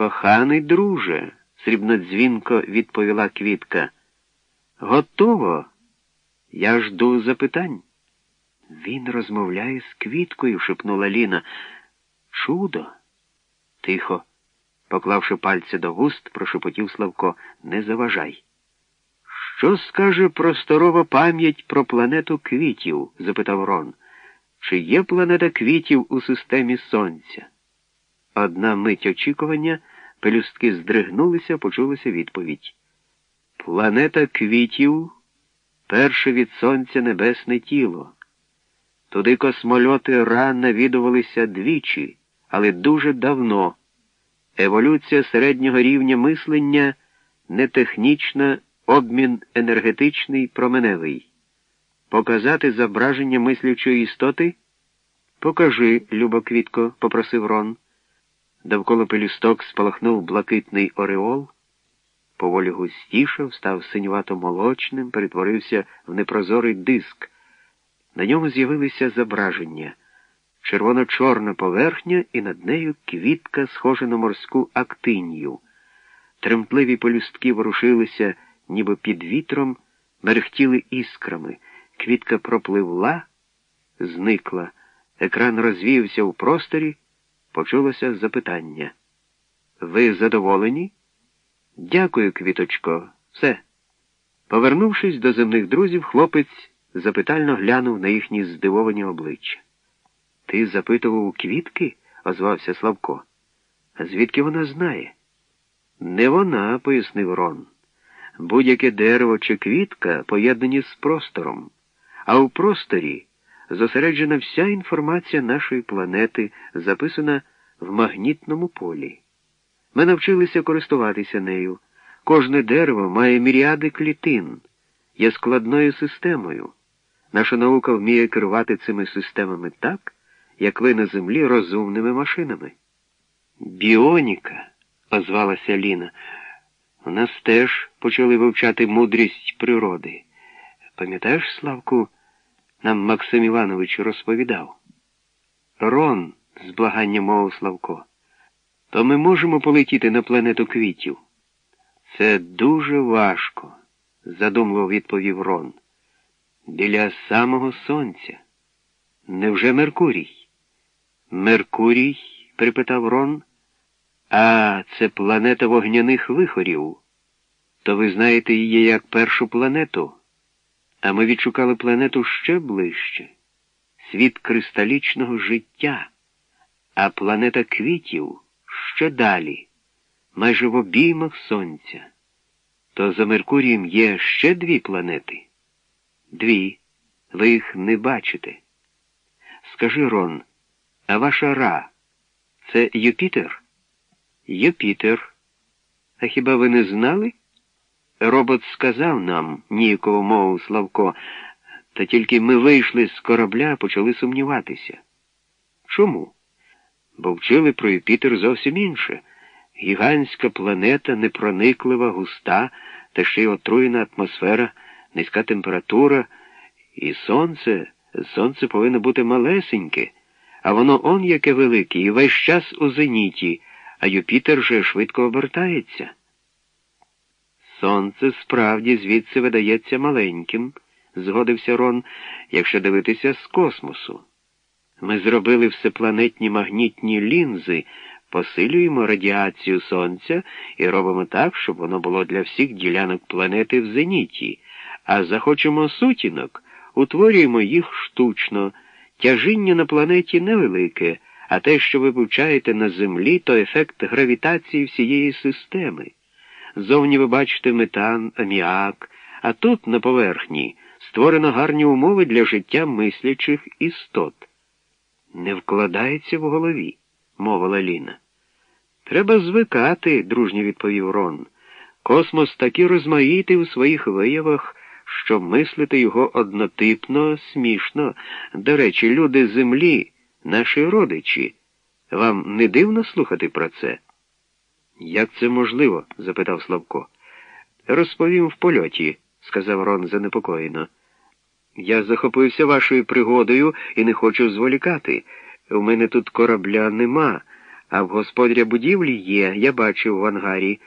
Коханий друже, срібнодзвінко відповіла Квітка. Готово. Я жду запитань. Він розмовляє з Квіткою, шепнула Ліна. Чудо. Тихо, поклавши пальці до вуст, прошепотів Славко, не заважай. Що скаже просторова пам'ять про планету квітів? запитав Рон. Чи є планета квітів у системі Сонця? Одна мить очікування, пелюстки здригнулися, почулася відповідь. Планета квітів перше від сонця небесне тіло. Туди космольоти ран навідувалися двічі, але дуже давно. Еволюція середнього рівня мислення не технічна, обмін енергетичний, променевий. Показати зображення мислячої істоти? Покажи, Любо Квітко, попросив Рон. Довкола пелюсток спалахнув блакитний ореол, поволі густішав, став синювато молочним, перетворився в непрозорий диск. На ньому з'явилися зображення, червоно-чорна поверхня і над нею квітка, схожа на морську актинію. Тремтливі полюстки ворушилися, ніби під вітром, мерехтіли іскрами. Квітка пропливла, зникла. Екран розвіявся у просторі, почулося запитання. Ви задоволені? Дякую, квіточко. Все. Повернувшись до земних друзів, хлопець запитально глянув на їхні здивовані обличчя. Ти запитував у квітки? озвався Славко. Звідки вона знає? Не вона, пояснив Рон. Будь-яке дерево чи квітка поєднані з простором, а у просторі зосереджена вся інформація нашої планети, записана в магнітному полі. Ми навчилися користуватися нею. Кожне дерево має міріади клітин, є складною системою. Наша наука вміє керувати цими системами так, як ви на землі розумними машинами. Біоніка, озвалася Ліна. У нас теж почали вивчати мудрість природи. Пам'ятаєш, Славку, нам Максим Іванович розповідав? Рон, з благанням мовив Славко, то ми можемо полетіти на планету квітів. Це дуже важко, задумливо відповів Рон. Біля самого сонця. Невже Меркурій? Меркурій? припитав Рон. А, це планета вогняних вихорів. То ви знаєте її як першу планету, а ми відшукали планету ще ближче, світ кристалічного життя, а планета квітів ще далі, майже в обіймах сонця. То за Меркурієм є ще дві планети. Дві. Ви їх не бачите. Скажи, Рон, а ваша Ра це Юпітер? Юпітер. А хіба ви не знали? Робот сказав нам, ніяково мовив Славко, та тільки ми вийшли з корабля, почали сумніватися. Чому? Бо вчили про Юпітер зовсім інше. Гігантська планета, непрониклива, густа, та ще й отруєна атмосфера, низька температура, і сонце, сонце повинно бути малесеньке, а воно он яке велике, і весь час у зеніті а Юпітер же швидко обертається. Сонце справді звідси видається маленьким, згодився Рон, якщо дивитися з космосу. Ми зробили всепланетні магнітні лінзи, посилюємо радіацію Сонця і робимо так, щоб воно було для всіх ділянок планети в зеніті, а захочемо сутінок, утворюємо їх штучно, тяжіння на планеті невелике. А те, що ви вивчаєте на землі, то ефект гравітації всієї системи. Зовні ви бачите метан, аміак, а тут, на поверхні, створено гарні умови для життя мислячих істот. Не вкладається в голові, мовила Ліна. Треба звикати, дружньо відповів Рон. Космос таки розмаїтий у своїх виявах, що мислити його однотипно, смішно. До речі, люди Землі наші родичі. Вам не дивно слухати про це? Як це можливо? запитав Славко. Розповім в польоті, сказав Рон занепокоєно. Я захопився вашою пригодою і не хочу зволікати. У мене тут корабля нема, А в господаря будівлі є, я бачив в ангарі.